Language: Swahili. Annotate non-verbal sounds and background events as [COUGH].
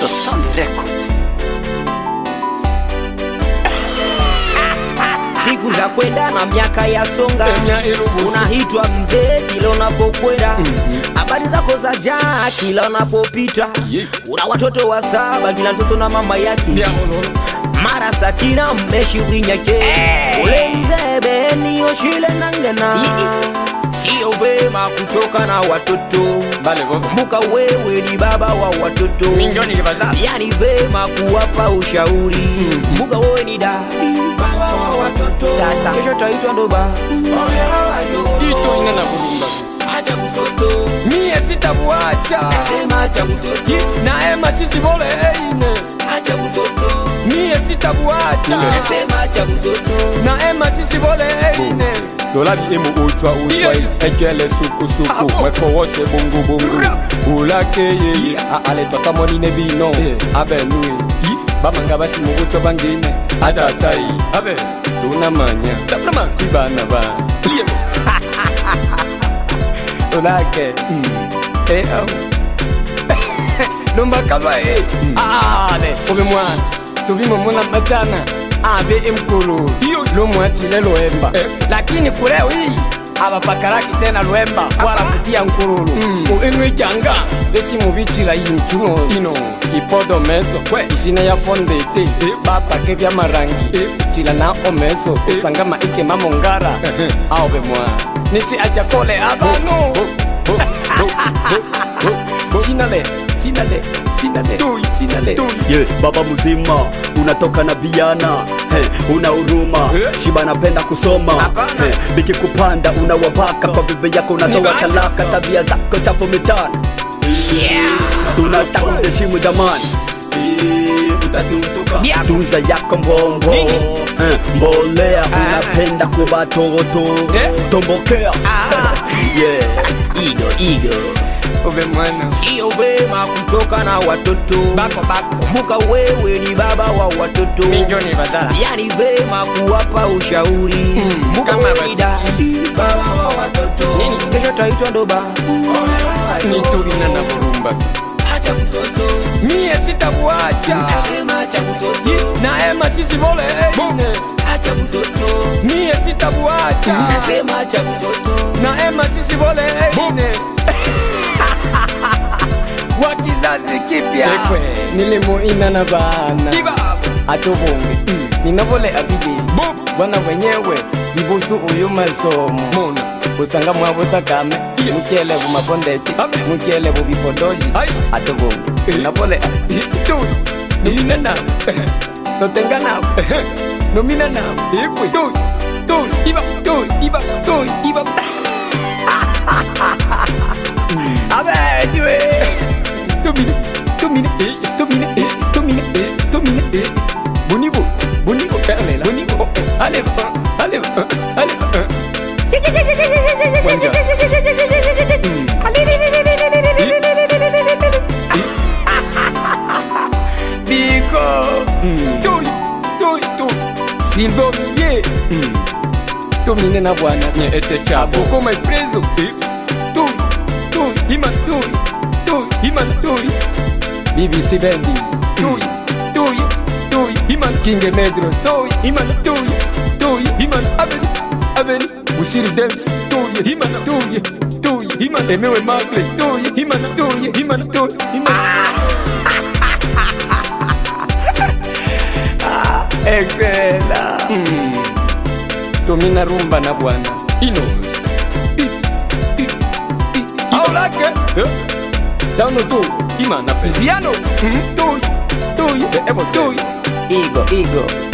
Sound Sound Records. siku za kwenda na miaka ya songa unahitwa mzee kila unapokwenda. Habari zako za jaa kila unapopita. Una watoto wa saba kila mtoto na mama yake. Mara sakina mmeshiwinyake ule mzee beni oshile nangena sio vema kutoka na watoto. Kumbuka wewe ni baba wa watoto. Yani vema kuwapa ushauri. Muka wewe ni dadi baba wa watoto. Sasa. Kesho taitwa mtoto. Mie sitamuacha. nasema acha mtoto. Naema sisi vole eine. Mie sitamuacha. nasema acha vole Naema dolari emo ojwa ojwa ekele sokosoko mwekɔwɔ se bongobongo bolakeyeye aale tɔta mɔni ne bi nɔ abɛnu ye bamanga basi mogo tsɔ bangene adatayi abɛ dona manya ibanaba dolakɛ nombakaba ye aale obemwa tobimomona matana abe emkolo lumwachile lwemba lakini kuleo hii abapakaraki tena lwemba wala kutia nkululu uinwicanga esimubichila yinchuno ino. Kipodo mezo. Kwe. Isina ya fondete. Bapake bya marangi. Chila na omezo. Usanga maike mamongara. Aobe mwa. Nisi ajakole abanu sinale sinale sinale. sinale Ye, baba mzima unatoka na biana hey, una huruma. Shiba napenda kusoma hey, biki kupanda unawabaka kwa bibi yako unatoa talaka tabia zako chafu Yeah, tunataka kuheshimu jamani. Tunza yako mbombo eh, mbolea unapenda kubatoto tombokea. [LAUGHS] Yeah. igo igo ube mwana. Sio vema kutoka na watoto. Bako bako. Kumbuka wewe ni baba wa watoto. Minjoni badala yani vema kuwapa ushauri. Kumbuka kama wewe basi. ni dadi baba wa watoto. Nini? kesho taitwa ndoba. Nitulina na burumba acha mtoto mie sitakuacha. Nasema acha mtoto naema sisi vole. Bune acha mtoto mie sitakuacha. Nasema acha mtoto naema sisi vole. Wa kizazi kipya nilimuina na bana. Atobonge ninabole abili bwana wenyewe bibusu uyu masomo usanga mwabusakame mukele bumapondeti. Mukele bubipodoji atobonge ninabole nomina nabo notenga nabo nomina nabo iba iba tu iba abejwe domine domine domine domine domine bonibo bonibo bonibo ale ale ale wanja. Biko. Toy toy toy silvomie Domine na bwana. Nye ete chabo. Koma preso toy toy ima toy Iman Tui BBC Bendy Tui Tui Tui. Iman King Medro Tui Iman Tui Tui. Iman Abel Abel. Bushir Dems Tui Iman Tui Tui. Iman Emewe Magle. Tui Iman Tui Iman Tui Iman Excela mm. Rumba na bwana. Inos. Aulake Huh? Tano tu Ima na Piziano mm. Tuy Tuy Ebo tuy igo igo